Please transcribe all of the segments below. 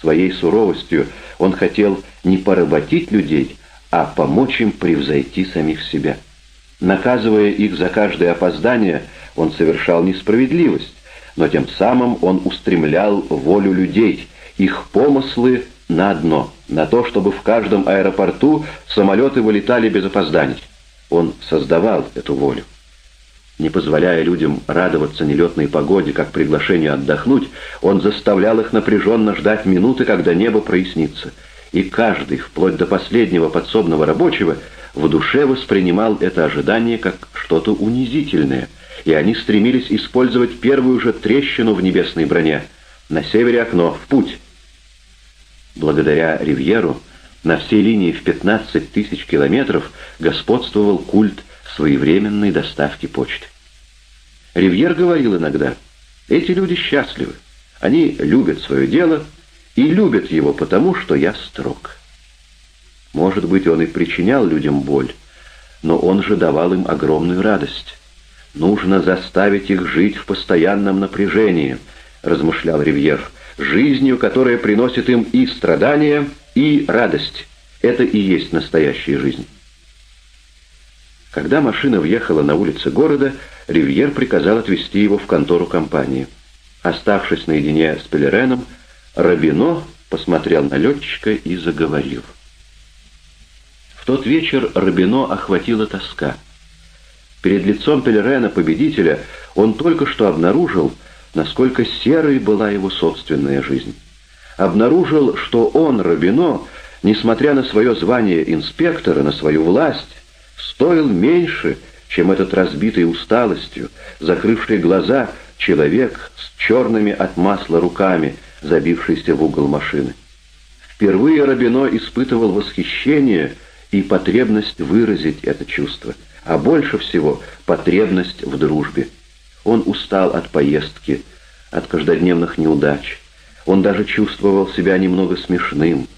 Своей суровостью он хотел не поработить людей, а помочь им превзойти самих себя. Наказывая их за каждое опоздание, он совершал несправедливость, но тем самым он устремлял волю людей, их помыслы на одно, на то, чтобы в каждом аэропорту самолеты вылетали без опозданий. Он создавал эту волю. Не позволяя людям радоваться нелетной погоде, как приглашению отдохнуть, он заставлял их напряженно ждать минуты, когда небо прояснится. И каждый, вплоть до последнего подсобного рабочего, в душе воспринимал это ожидание как что-то унизительное, и они стремились использовать первую же трещину в небесной броне. На севере окно, в путь. Благодаря Ривьеру на всей линии в 15 тысяч километров господствовал культ своевременной доставки почты. Ривьер говорил иногда, эти люди счастливы, они любят свое дело и любят его потому, что я строг. Может быть, он и причинял людям боль, но он же давал им огромную радость. «Нужно заставить их жить в постоянном напряжении», — размышлял Ривьер, «жизнью, которая приносит им и страдания, и радость. Это и есть настоящая жизнь». Когда машина въехала на улицы города, Ривьер приказал отвезти его в контору компании. Оставшись наедине с Пелереном, Рабино посмотрел на летчика и заговорил. В тот вечер Рабино охватила тоска. Перед лицом Пелерена, победителя, он только что обнаружил, насколько серой была его собственная жизнь. Обнаружил, что он, Рабино, несмотря на свое звание инспектора, на свою власть, стоил меньше, чем этот разбитый усталостью, закрывший глаза человек с черными от масла руками, забившийся в угол машины. Впервые Рабино испытывал восхищение и потребность выразить это чувство, а больше всего потребность в дружбе. Он устал от поездки, от каждодневных неудач. Он даже чувствовал себя немного смешным,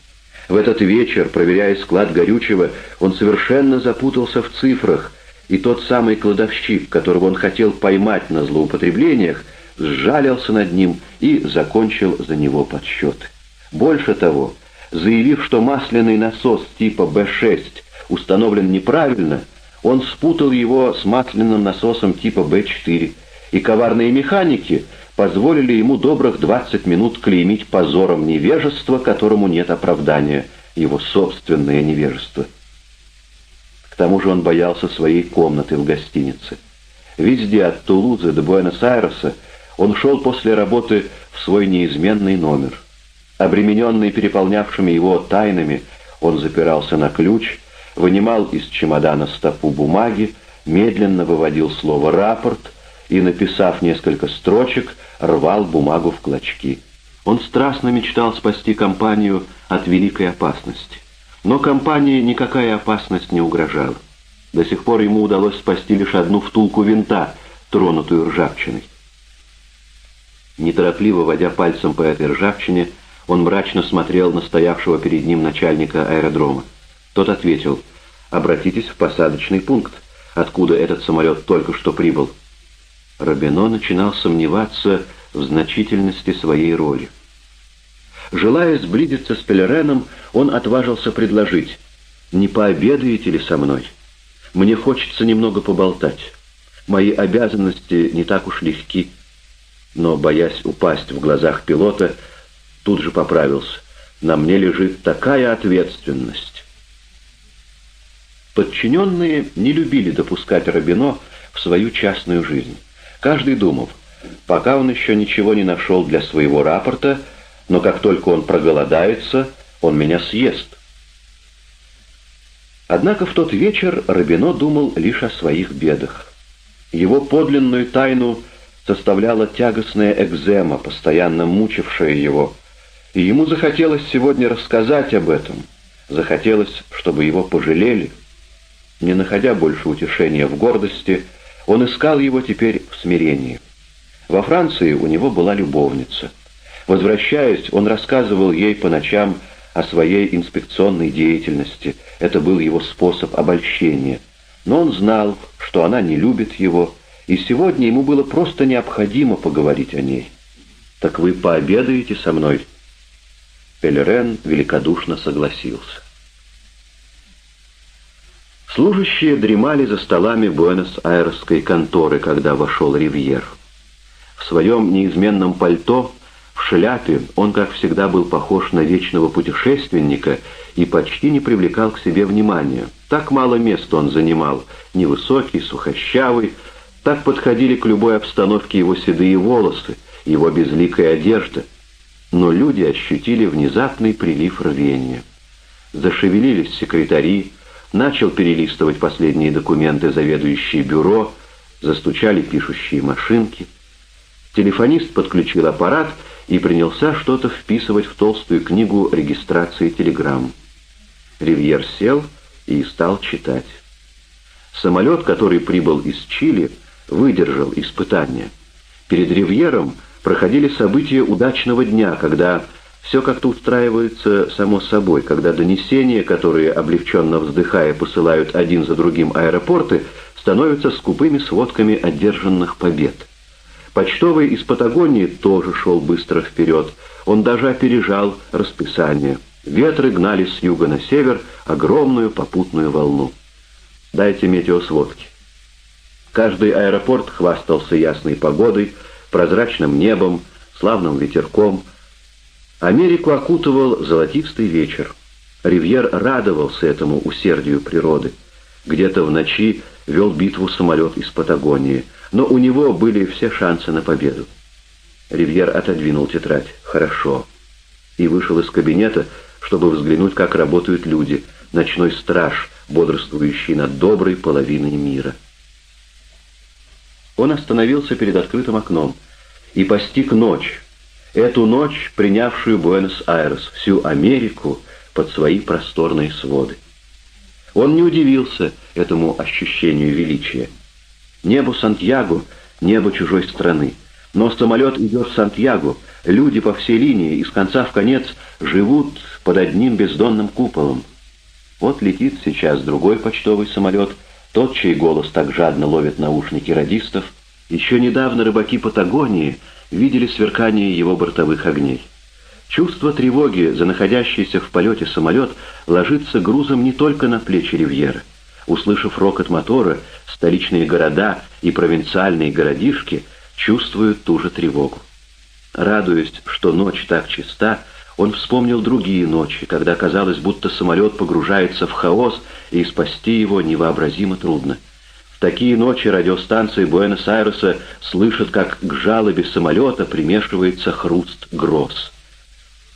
в этот вечер, проверяя склад горючего, он совершенно запутался в цифрах, и тот самый кладовщик, которого он хотел поймать на злоупотреблениях, сжалился над ним и закончил за него подсчеты. Больше того, заявив, что масляный насос типа B6 установлен неправильно, он спутал его с масляным насосом типа B4, и коварные механики позволили ему добрых 20 минут клеймить позором невежество, которому нет оправдания, его собственное невежество. К тому же он боялся своей комнаты в гостинице. Везде от Тулузы до Буэнос-Айреса он шел после работы в свой неизменный номер. Обремененный переполнявшими его тайнами, он запирался на ключ, вынимал из чемодана стопу бумаги, медленно выводил слово «рапорт», и, написав несколько строчек, рвал бумагу в клочки. Он страстно мечтал спасти компанию от великой опасности. Но компании никакая опасность не угрожала. До сих пор ему удалось спасти лишь одну втулку винта, тронутую ржавчиной. Неторопливо водя пальцем по этой ржавчине, он мрачно смотрел на стоявшего перед ним начальника аэродрома. Тот ответил, «Обратитесь в посадочный пункт, откуда этот самолет только что прибыл». Робино начинал сомневаться в значительности своей роли. Желая сблизиться с Пелереном, он отважился предложить «Не пообедаете ли со мной? Мне хочется немного поболтать. Мои обязанности не так уж легки». Но, боясь упасть в глазах пилота, тут же поправился. «На мне лежит такая ответственность». Подчиненные не любили допускать Робино в свою частную жизнь. Каждый думал, пока он еще ничего не нашел для своего рапорта, но как только он проголодается, он меня съест. Однако в тот вечер Рабино думал лишь о своих бедах. Его подлинную тайну составляла тягостная экзема, постоянно мучившая его, и ему захотелось сегодня рассказать об этом, захотелось, чтобы его пожалели. Не находя больше утешения в гордости, он искал его теперь в смирении. Во Франции у него была любовница. Возвращаясь, он рассказывал ей по ночам о своей инспекционной деятельности. Это был его способ обольщения. Но он знал, что она не любит его, и сегодня ему было просто необходимо поговорить о ней. «Так вы пообедаете со мной?» Пелерен великодушно согласился. Служащие дремали за столами Буэнос-Айресской конторы, когда вошел Ривьер. В своем неизменном пальто, в шляпе, он, как всегда, был похож на вечного путешественника и почти не привлекал к себе внимания. Так мало места он занимал, невысокий, сухощавый, так подходили к любой обстановке его седые волосы, его безликая одежда. Но люди ощутили внезапный прилив рвения. Зашевелились секретари, начал перелистывать последние документы заведующий бюро, застучали пишущие машинки. Телефонист подключил аппарат и принялся что-то вписывать в толстую книгу регистрации телеграмм. Ривьер сел и стал читать. Самолет, который прибыл из Чили, выдержал испытание. Перед Ривьером проходили события удачного дня, когда все как-то устраивается само собой, когда донесения, которые, облегченно вздыхая, посылают один за другим аэропорты, становятся скупыми сводками одержанных побед. Почтовый из Патагонии тоже шел быстро вперед. Он даже опережал расписание. Ветры гнали с юга на север огромную попутную волну. Дайте метеосводки. Каждый аэропорт хвастался ясной погодой, прозрачным небом, славным ветерком. Америку окутывал золотистый вечер. Ривьер радовался этому усердию природы. Где-то в ночи вел битву самолет из Патагонии, но у него были все шансы на победу. Ривьер отодвинул тетрадь. «Хорошо». И вышел из кабинета, чтобы взглянуть, как работают люди, ночной страж, бодрствующий над доброй половиной мира. Он остановился перед открытым окном и постиг ночь, эту ночь, принявшую Буэнос-Айрес, всю Америку под свои просторные своды. Он не удивился этому ощущению величия. Небо Сантьяго — небо чужой страны. Но самолет идет в Сантьяго, люди по всей линии, из конца в конец, живут под одним бездонным куполом. Вот летит сейчас другой почтовый самолет — тот, чей голос так жадно ловит наушники радистов, еще недавно рыбаки Патагонии видели сверкание его бортовых огней. Чувство тревоги за находящийся в полете самолет ложится грузом не только на плечи Ривьера. Услышав рокот мотора, столичные города и провинциальные городишки чувствуют ту же тревогу. Радуясь, что ночь так чиста, он вспомнил другие ночи, когда казалось, будто самолет погружается в хаос, и спасти его невообразимо трудно. Такие ночи радиостанции Буэнос-Айреса слышат, как к жалобе самолета примешивается хруст гроз.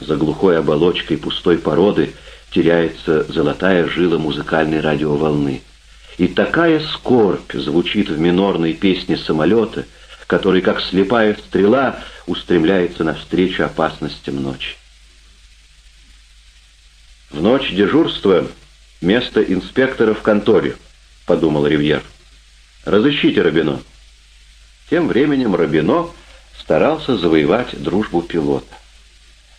За глухой оболочкой пустой породы теряется золотая жила музыкальной радиоволны. И такая скорбь звучит в минорной песне самолета, который, как слепая стрела, устремляется навстречу опасностям ночи. «В ночь дежурства место инспектора в конторе», — подумал Ривьер. «Разыщите Робино». Тем временем Робино старался завоевать дружбу пилота.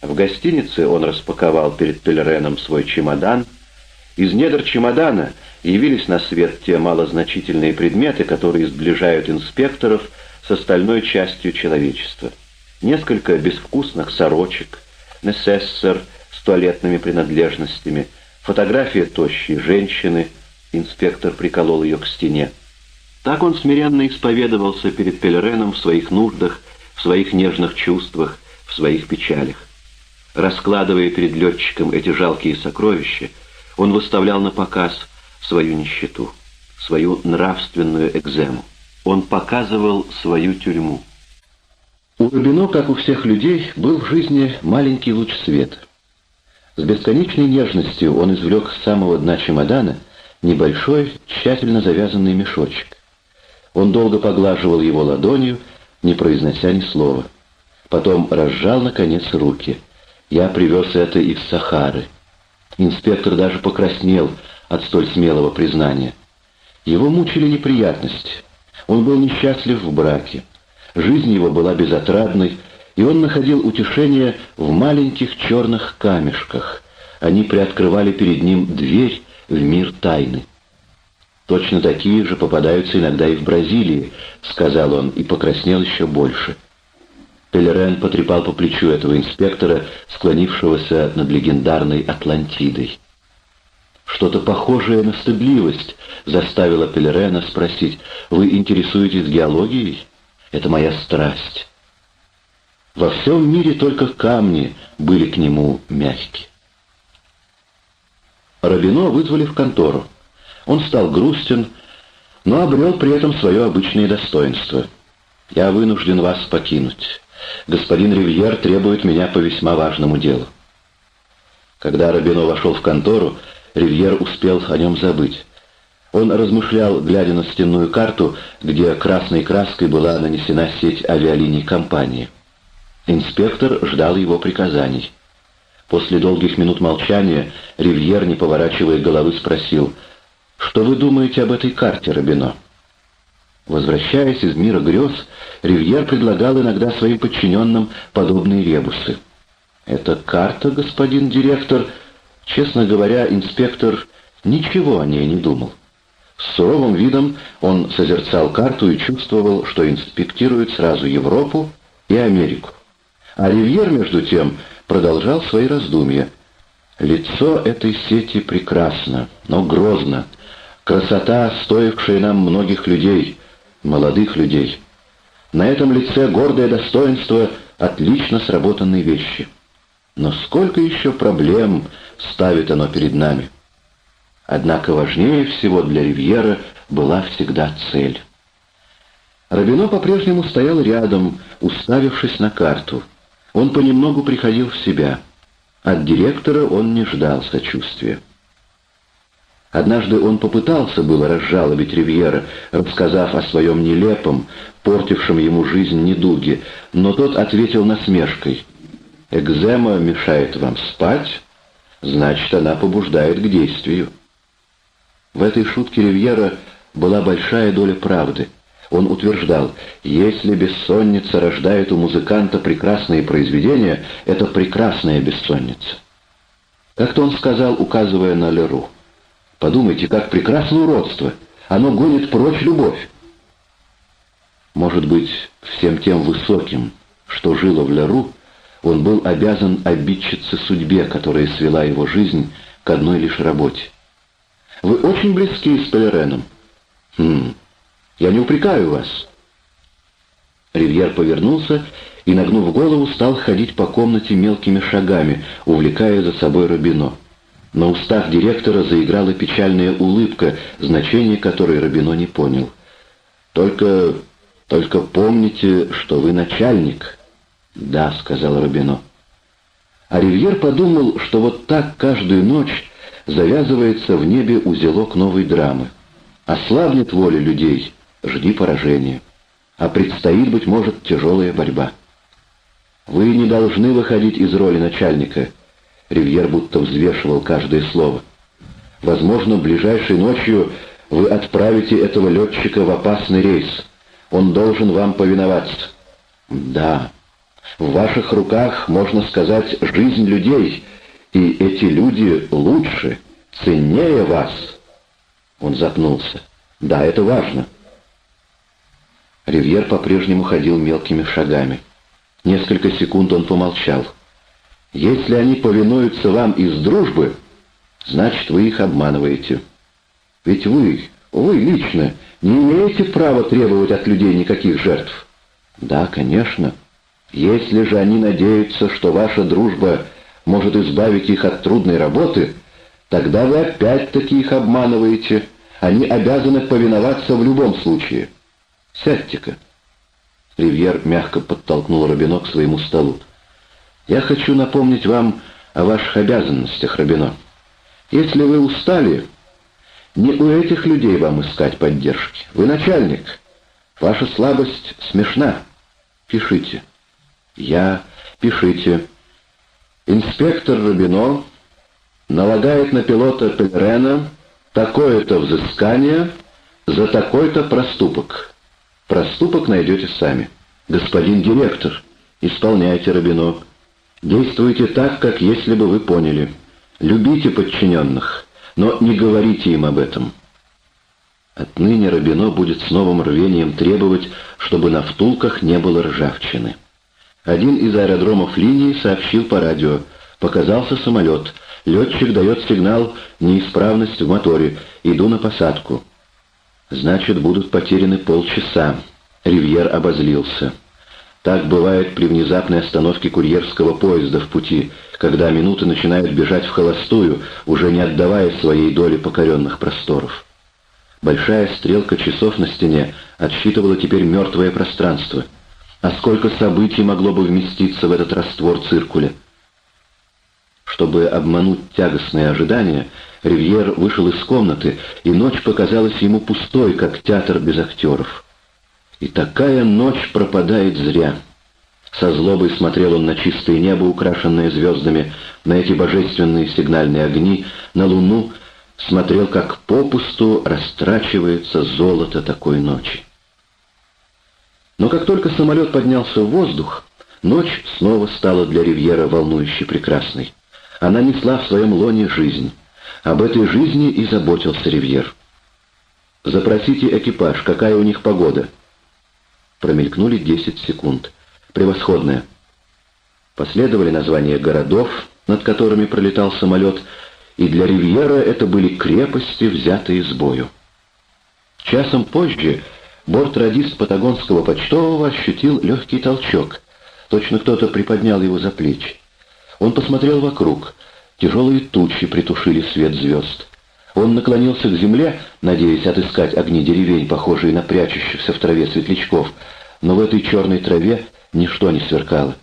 В гостинице он распаковал перед Пелереном свой чемодан. Из недр чемодана явились на свет те малозначительные предметы, которые сближают инспекторов с остальной частью человечества. Несколько безвкусных сорочек, несессор туалетными принадлежностями, фотография тощей женщины, инспектор приколол ее к стене. Так он смиренно исповедовался перед Пелереном в своих нуждах, в своих нежных чувствах, в своих печалях. Раскладывая перед летчиком эти жалкие сокровища, он выставлял на показ свою нищету, свою нравственную экзему. Он показывал свою тюрьму. У Рубино, как у всех людей, был в жизни маленький луч света — с бесконечной нежностью он извлек с самого дна чемодана небольшой, тщательно завязанный мешочек. Он долго поглаживал его ладонью, не произнося ни слова. Потом разжал, наконец, руки. Я привез это из Сахары. Инспектор даже покраснел от столь смелого признания. Его мучили неприятности. Он был несчастлив в браке. Жизнь его была безотрадной, и он находил утешение в маленьких черных камешках. Они приоткрывали перед ним дверь в мир тайны. «Точно такие же попадаются иногда и в Бразилии», — сказал он, и покраснел еще больше. Пелерен потрепал по плечу этого инспектора, склонившегося над легендарной Атлантидой. Что-то похожее на стыдливость заставило Пелерена спросить, «Вы интересуетесь геологией? Это моя страсть». Во всем мире только камни были к нему мягкие. Рабино вызвали в контору. Он стал грустен, но обрел при этом свое обычное достоинство. «Я вынужден вас покинуть. Господин Ривьер требует меня по весьма важному делу». Когда Рабино вошел в контору, Ривьер успел о нем забыть. Он размышлял, глядя на стенную карту, где красной краской была нанесена сеть авиалиний компании. Инспектор ждал его приказаний. После долгих минут молчания Ривьер, не поворачивая головы, спросил, «Что вы думаете об этой карте, Робино?» Возвращаясь из мира грез, Ривьер предлагал иногда своим подчиненным подобные ребусы. «Это карта, господин директор?» Честно говоря, инспектор ничего о ней не думал. С суровым видом он созерцал карту и чувствовал, что инспектирует сразу Европу и Америку. А Ривьер, между тем, продолжал свои раздумья. Лицо этой сети прекрасно, но грозно. Красота, стоившая нам многих людей, молодых людей. На этом лице гордое достоинство отлично сработанной вещи. Но сколько еще проблем ставит оно перед нами? Однако важнее всего для Ривьера была всегда цель. Робино по-прежнему стоял рядом, уставившись на карту. Он понемногу приходил в себя. От директора он не ждал сочувствия. Однажды он попытался было разжалобить Ривьера, рассказав о своем нелепом, портившем ему жизнь недуге, но тот ответил насмешкой. «Экзема мешает вам спать, значит, она побуждает к действию». В этой шутке Ривьера была большая доля правды — он утверждал, если бессонница рождает у музыканта прекрасные произведения, это прекрасная бессонница. Как-то он сказал, указывая на Леру, «Подумайте, как прекрасно уродство! Оно гонит прочь любовь!» Может быть, всем тем высоким, что жило в Леру, он был обязан обидчице судьбе, которая свела его жизнь к одной лишь работе. «Вы очень близки с Толереном». «Хм, я не упрекаю вас». Ривьер повернулся и, нагнув голову, стал ходить по комнате мелкими шагами, увлекая за собой Робино. На устах директора заиграла печальная улыбка, значение которой Робино не понял. «Только... только помните, что вы начальник». «Да», — сказал Робино. А Ривьер подумал, что вот так каждую ночь завязывается в небе узелок новой драмы. Ослабнет воля людей — жди поражения. А предстоит, быть может, тяжелая борьба. Вы не должны выходить из роли начальника. Ривьер будто взвешивал каждое слово. Возможно, ближайшей ночью вы отправите этого летчика в опасный рейс. Он должен вам повиноваться. Да, в ваших руках, можно сказать, жизнь людей, и эти люди лучше, ценнее вас. Он запнулся. Да, это важно. Ривьер по-прежнему ходил мелкими шагами. Несколько секунд он помолчал. «Если они повинуются вам из дружбы, значит, вы их обманываете. Ведь вы, вы лично, не имеете права требовать от людей никаких жертв». «Да, конечно. Если же они надеются, что ваша дружба может избавить их от трудной работы, тогда вы опять-таки их обманываете. Они обязаны повиноваться в любом случае». Сядьте-ка». Ривьер мягко подтолкнул Робино к своему столу. «Я хочу напомнить вам о ваших обязанностях, Робино. Если вы устали, не у этих людей вам искать поддержки. Вы начальник. Ваша слабость смешна. Пишите». «Я... Пишите». Инспектор Рубино налагает на пилота Пелерена такое-то взыскание за такой-то проступок. Проступок найдете сами. Господин директор, исполняйте Рабино. Действуйте так, как если бы вы поняли. Любите подчиненных, но не говорите им об этом. Отныне Рабино будет с новым рвением требовать, чтобы на втулках не было ржавчины. Один из аэродромов линии сообщил по радио. Показался самолет. Летчик дает сигнал «неисправность в моторе. Иду на посадку». Значит, будут потеряны полчаса. Ривьер обозлился. Так бывает при внезапной остановке курьерского поезда в пути, когда минуты начинают бежать в холостую, уже не отдавая своей доли покоренных просторов. Большая стрелка часов на стене отсчитывала теперь мертвое пространство. А сколько событий могло бы вместиться в этот раствор циркуля? Чтобы обмануть тягостные ожидания, Ривьер вышел из комнаты, и ночь показалась ему пустой, как театр без актеров. И такая ночь пропадает зря. Со злобой смотрел он на чистое небо, украшенное звездами, на эти божественные сигнальные огни, на луну, смотрел, как попусту растрачивается золото такой ночи. Но как только самолет поднялся в воздух, ночь снова стала для Ривьера волнующе прекрасной. Она несла в своем лоне жизнь. Об этой жизни и заботился Ривьер. «Запросите экипаж, какая у них погода?» Промелькнули 10 секунд. Превосходная. Последовали названия городов, над которыми пролетал самолет, и для Ривьера это были крепости, взятые с бою. Часом позже бортрадист патагонского почтового ощутил легкий толчок. Точно кто-то приподнял его за плечи. Он посмотрел вокруг. Тяжелые тучи притушили свет звезд. Он наклонился к земле, надеясь отыскать огни деревень, похожие на прячущихся в траве светлячков, но в этой черной траве ничто не сверкало.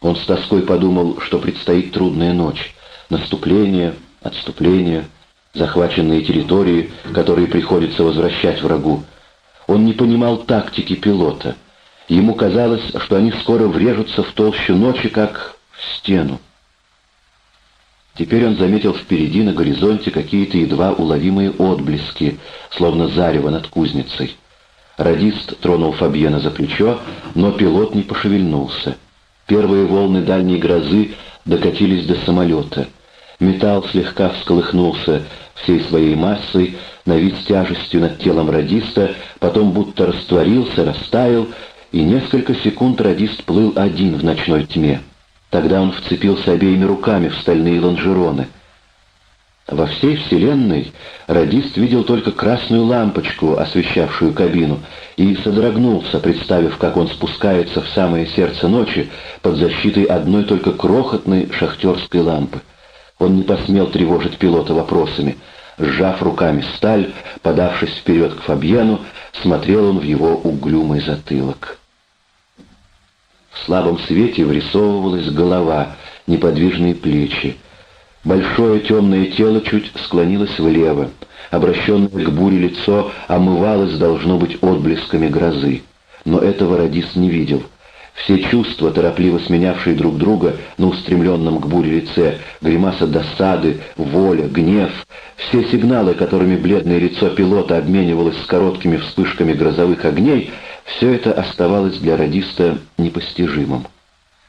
Он с тоской подумал, что предстоит трудная ночь. Наступление, отступление, захваченные территории, которые приходится возвращать врагу. Он не понимал тактики пилота. Ему казалось, что они скоро врежутся в толщу ночи, как в стену. Теперь он заметил впереди на горизонте какие-то едва уловимые отблески, словно зарево над кузницей. Радист тронул Фабьена за плечо, но пилот не пошевельнулся. Первые волны дальней грозы докатились до самолета. Металл слегка всколыхнулся всей своей массой, навис тяжестью над телом радиста, потом будто растворился, растаял, и несколько секунд радист плыл один в ночной тьме. Тогда он вцепился обеими руками в стальные лонжероны. Во всей вселенной радист видел только красную лампочку, освещавшую кабину, и содрогнулся, представив, как он спускается в самое сердце ночи под защитой одной только крохотной шахтерской лампы. Он не посмел тревожить пилота вопросами. Сжав руками сталь, подавшись вперед к Фабьену, смотрел он в его угрюмый затылок. В слабом свете врисовывалась голова, неподвижные плечи. Большое темное тело чуть склонилось влево. Обращенное к буре лицо омывалось, должно быть, отблесками грозы. Но этого радист не видел. Все чувства, торопливо сменявшие друг друга на устремленном к буре лице, гримаса досады, воля, гнев, все сигналы, которыми бледное лицо пилота обменивалось с короткими вспышками грозовых огней, все это оставалось для радиста непостижимым.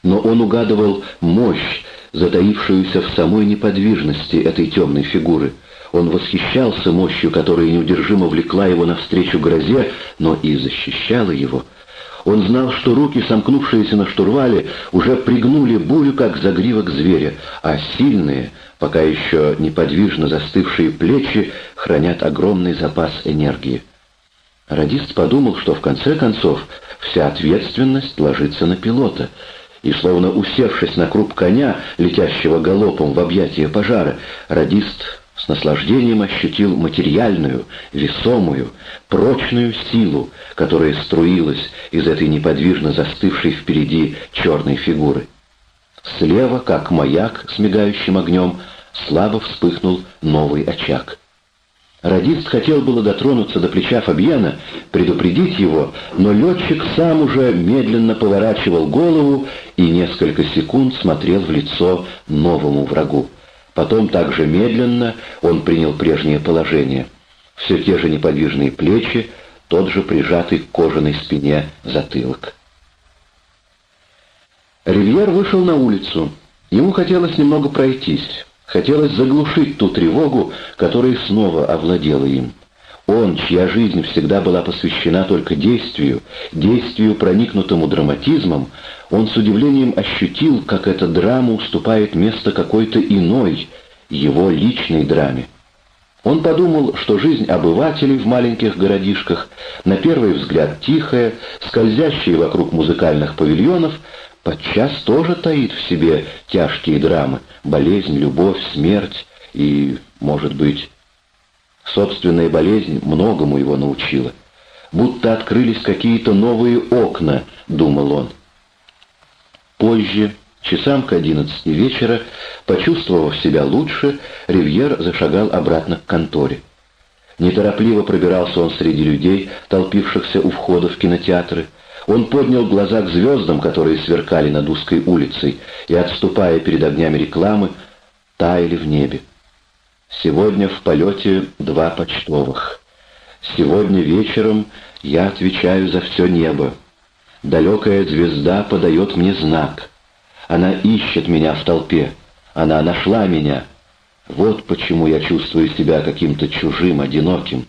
Но он угадывал мощь, затаившуюся в самой неподвижности этой темной фигуры. Он восхищался мощью, которая неудержимо влекла его навстречу грозе, но и защищала его. Он знал, что руки, сомкнувшиеся на штурвале, уже пригнули бурю, как загривок зверя, а сильные, пока еще неподвижно застывшие плечи, хранят огромный запас энергии. Радист подумал, что в конце концов вся ответственность ложится на пилота, и, словно усевшись на круп коня, летящего галопом в объятия пожара, радист с наслаждением ощутил материальную, весомую, прочную силу, которая струилась из этой неподвижно застывшей впереди черной фигуры. Слева, как маяк с мигающим огнем, слабо вспыхнул новый очаг. Радист хотел было дотронуться до плеча Фабьена, предупредить его, но летчик сам уже медленно поворачивал голову и несколько секунд смотрел в лицо новому врагу. Потом также медленно он принял прежнее положение. Все те же неподвижные плечи, тот же прижатый к кожаной спине затылок. Ривьер вышел на улицу. Ему хотелось немного пройтись. Хотелось заглушить ту тревогу, которая снова овладела им. Он, чья жизнь всегда была посвящена только действию, действию, проникнутому драматизмом, он с удивлением ощутил, как эта драма уступает место какой-то иной, его личной драме. Он подумал, что жизнь обывателей в маленьких городишках, на первый взгляд тихая, скользящая вокруг музыкальных павильонов, подчас тоже таит в себе тяжкие драмы, болезнь, любовь, смерть и, может быть, собственная болезнь многому его научила. Будто открылись какие-то новые окна, думал он. Позже, Часам к одиннадцати вечера, почувствовав себя лучше, Ривьер зашагал обратно к конторе. Неторопливо пробирался он среди людей, толпившихся у входа в кинотеатры. Он поднял глаза к звездам, которые сверкали над узкой улицей, и, отступая перед огнями рекламы, таяли в небе. Сегодня в полете два почтовых. Сегодня вечером я отвечаю за все небо. Далекая звезда подает мне знак. Она ищет меня в толпе. Она нашла меня. Вот почему я чувствую себя каким-то чужим, одиноким.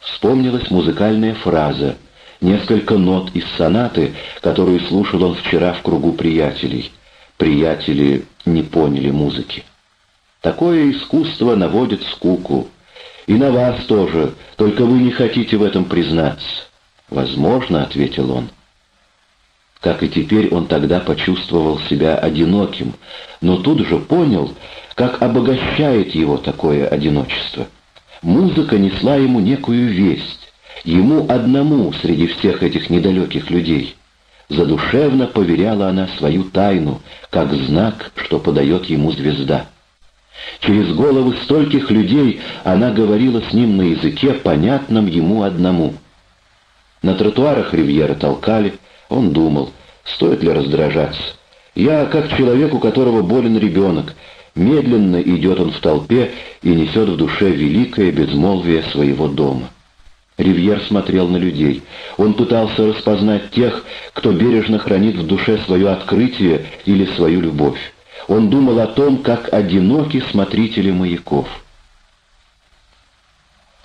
Вспомнилась музыкальная фраза, несколько нот из сонаты, которую слушал он вчера в кругу приятелей. Приятели не поняли музыки. Такое искусство наводит скуку. И на вас тоже, только вы не хотите в этом признаться. «Возможно», — ответил он. Как и теперь он тогда почувствовал себя одиноким, но тут же понял, как обогащает его такое одиночество. Музыка несла ему некую весть, ему одному среди всех этих недалеких людей. Задушевно поверяла она свою тайну, как знак, что подает ему звезда. Через головы стольких людей она говорила с ним на языке, понятном ему одному. На тротуарах Ривьера толкали, он думал, стоит ли раздражаться. Я, как человек, у которого болен ребенок, медленно идет он в толпе и несет в душе великое безмолвие своего дома. Ривьер смотрел на людей. Он пытался распознать тех, кто бережно хранит в душе свое открытие или свою любовь. Он думал о том, как одиноки смотрители маяков.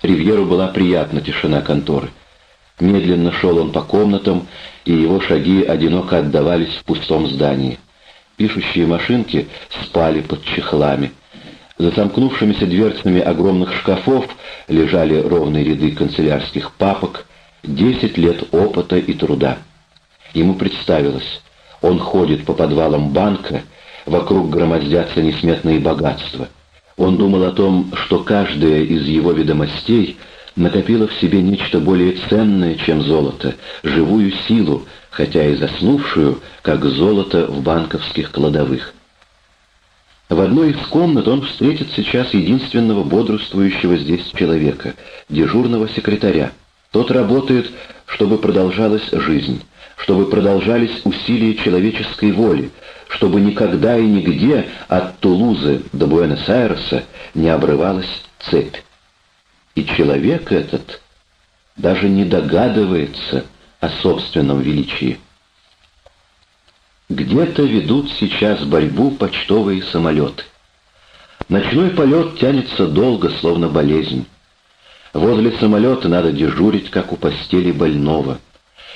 Ривьеру была приятна тишина конторы. Медленно шел он по комнатам, и его шаги одиноко отдавались в пустом здании. Пишущие машинки спали под чехлами. За замкнувшимися дверцами огромных шкафов лежали ровные ряды канцелярских папок, десять лет опыта и труда. Ему представилось, он ходит по подвалам банка, вокруг громоздятся несметные богатства. Он думал о том, что каждая из его ведомостей — накопила в себе нечто более ценное, чем золото, живую силу, хотя и заснувшую, как золото в банковских кладовых. В одной из комнат он встретит сейчас единственного бодрствующего здесь человека, дежурного секретаря. Тот работает, чтобы продолжалась жизнь, чтобы продолжались усилия человеческой воли, чтобы никогда и нигде от Тулузы до Буэнос-Айреса не обрывалась цепь. И человек этот даже не догадывается о собственном величии. Где-то ведут сейчас борьбу почтовые самолеты. Ночной полет тянется долго, словно болезнь. Возле самолета надо дежурить, как у постели больного.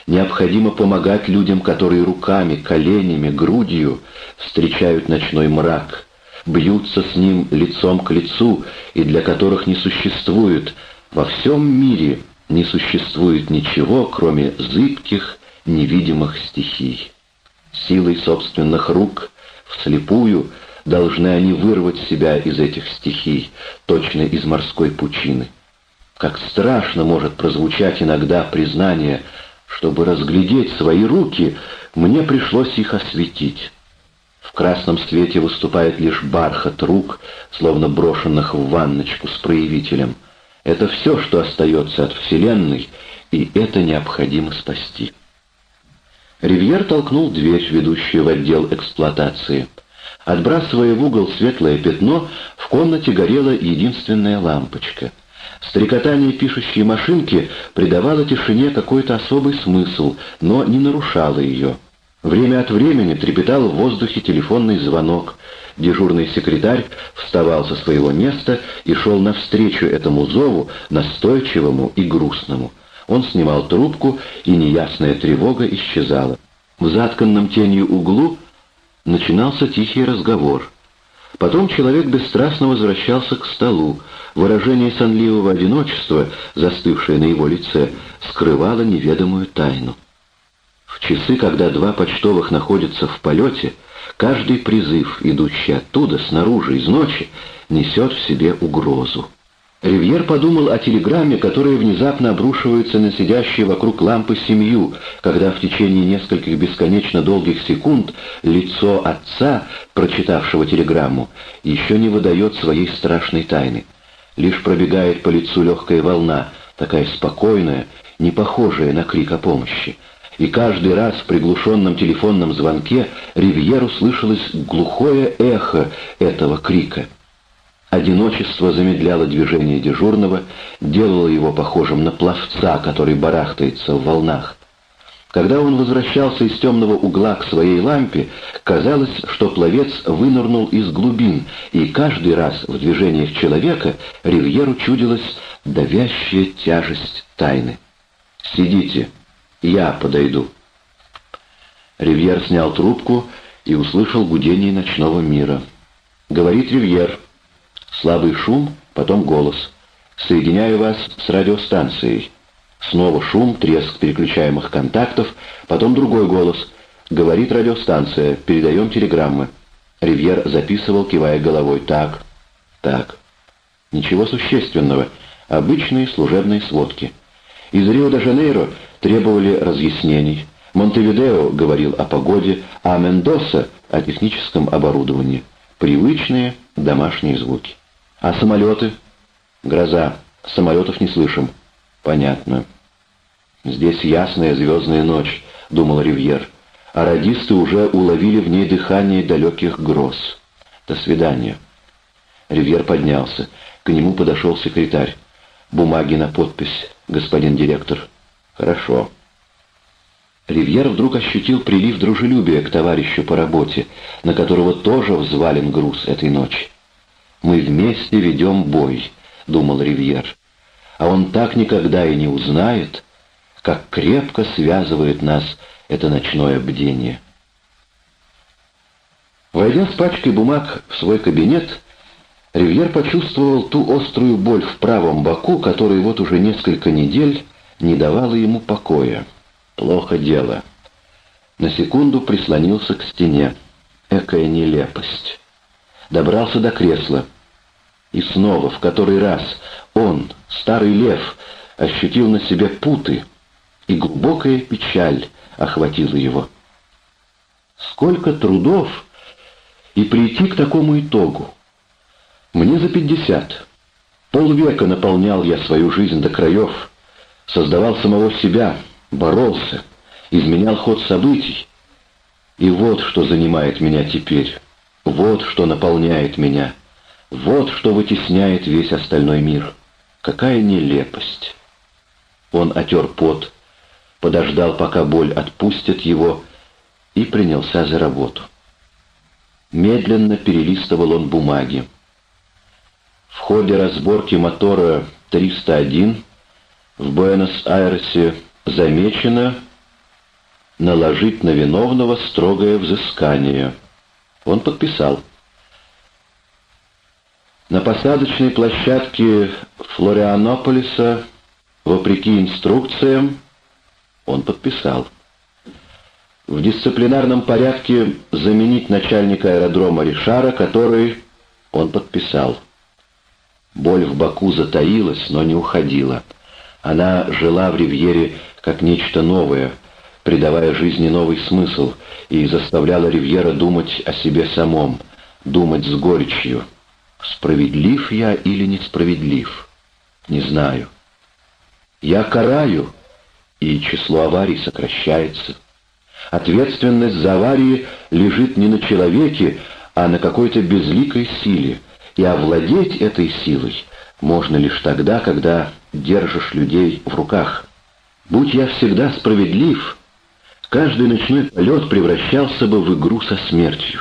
Необходимо помогать людям, которые руками, коленями, грудью встречают ночной мрак, бьются с ним лицом к лицу и для которых не существует, во всем мире не существует ничего, кроме зыбких, невидимых стихий. Силой собственных рук, вслепую, должны они вырвать себя из этих стихий, точно из морской пучины. Как страшно может прозвучать иногда признание, чтобы разглядеть свои руки, мне пришлось их осветить. В красном свете выступает лишь бархат рук, словно брошенных в ванночку с проявителем. Это все, что остается от Вселенной, и это необходимо спасти. Ривьер толкнул дверь, ведущую в отдел эксплуатации. Отбрасывая в угол светлое пятно, в комнате горела единственная лампочка. Стрекотание пишущей машинки придавало тишине какой-то особый смысл, но не нарушало ее. Время от времени трепетал в воздухе телефонный звонок. Дежурный секретарь вставал со своего места и шел навстречу этому зову, настойчивому и грустному. Он снимал трубку, и неясная тревога исчезала. В затканном тенью углу начинался тихий разговор. Потом человек бесстрастно возвращался к столу. Выражение сонливого одиночества, застывшее на его лице, скрывало неведомую тайну. В часы, когда два почтовых находятся в полете, каждый призыв, идущий оттуда, снаружи, из ночи, несет в себе угрозу. Ривьер подумал о телеграмме, которая внезапно обрушивается на сидящую вокруг лампы семью, когда в течение нескольких бесконечно долгих секунд лицо отца, прочитавшего телеграмму, еще не выдает своей страшной тайны. Лишь пробегает по лицу легкая волна, такая спокойная, не похожая на крик о помощи и каждый раз в приглушенном телефонном звонке Ривьеру слышалось глухое эхо этого крика. Одиночество замедляло движение дежурного, делало его похожим на пловца, который барахтается в волнах. Когда он возвращался из темного угла к своей лампе, казалось, что пловец вынырнул из глубин, и каждый раз в движениях человека Ривьеру чудилась давящая тяжесть тайны. «Сидите», «Я подойду». Ривьер снял трубку и услышал гудение ночного мира. Говорит Ривьер. Слабый шум, потом голос. «Соединяю вас с радиостанцией». Снова шум, треск переключаемых контактов, потом другой голос. «Говорит радиостанция, передаем телеграммы». Ривьер записывал, кивая головой. «Так, так». Ничего существенного. Обычные служебные сводки. Из Рио-де-Жанейро требовали разъяснений. Монтевидео говорил о погоде, а Мендоса — о техническом оборудовании. Привычные домашние звуки. А самолеты? Гроза. Самолетов не слышим. Понятно. Здесь ясная звездная ночь, думал Ривьер. А радисты уже уловили в ней дыхание далеких гроз. До свидания. Ривьер поднялся. К нему подошел секретарь. Бумаги на подпись, господин директор. «Хорошо». Ривьер вдруг ощутил прилив дружелюбия к товарищу по работе, на которого тоже взвален груз этой ночи. «Мы вместе ведем бой», — думал Ривьер. «А он так никогда и не узнает, как крепко связывает нас это ночное бдение». Войдя с пачкой бумаг в свой кабинет, Ривьер почувствовал ту острую боль в правом боку, которую вот уже несколько недель не давало ему покоя. Плохо дело. На секунду прислонился к стене. Экая нелепость. Добрался до кресла. И снова, в который раз, он, старый лев, ощутил на себе путы, и глубокая печаль охватила его. Сколько трудов и прийти к такому итогу. Мне за пятьдесят. Полвека наполнял я свою жизнь до краев, создавал самого себя, боролся, изменял ход событий. И вот что занимает меня теперь, вот что наполняет меня, вот что вытесняет весь остальной мир. Какая нелепость! Он отер пот, подождал, пока боль отпустит его, и принялся за работу. Медленно перелистывал он бумаги. В ходе разборки мотора 301 в Буэнос-Айресе замечено наложить на виновного строгое взыскание. Он подписал. На посадочной площадке Флорианополиса, вопреки инструкциям, он подписал. В дисциплинарном порядке заменить начальника аэродрома Ришара, который он подписал. Боль в боку затаилась, но не уходила. Она жила в Ривьере как нечто новое, придавая жизни новый смысл, и заставляла Ривьера думать о себе самом, думать с горечью. Справедлив я или несправедлив? Не знаю. Я караю, и число аварий сокращается. Ответственность за аварии лежит не на человеке, а на какой-то безликой силе, и овладеть этой силой можно лишь тогда, когда держишь людей в руках. Будь я всегда справедлив, каждый ночной полет превращался бы в игру со смертью.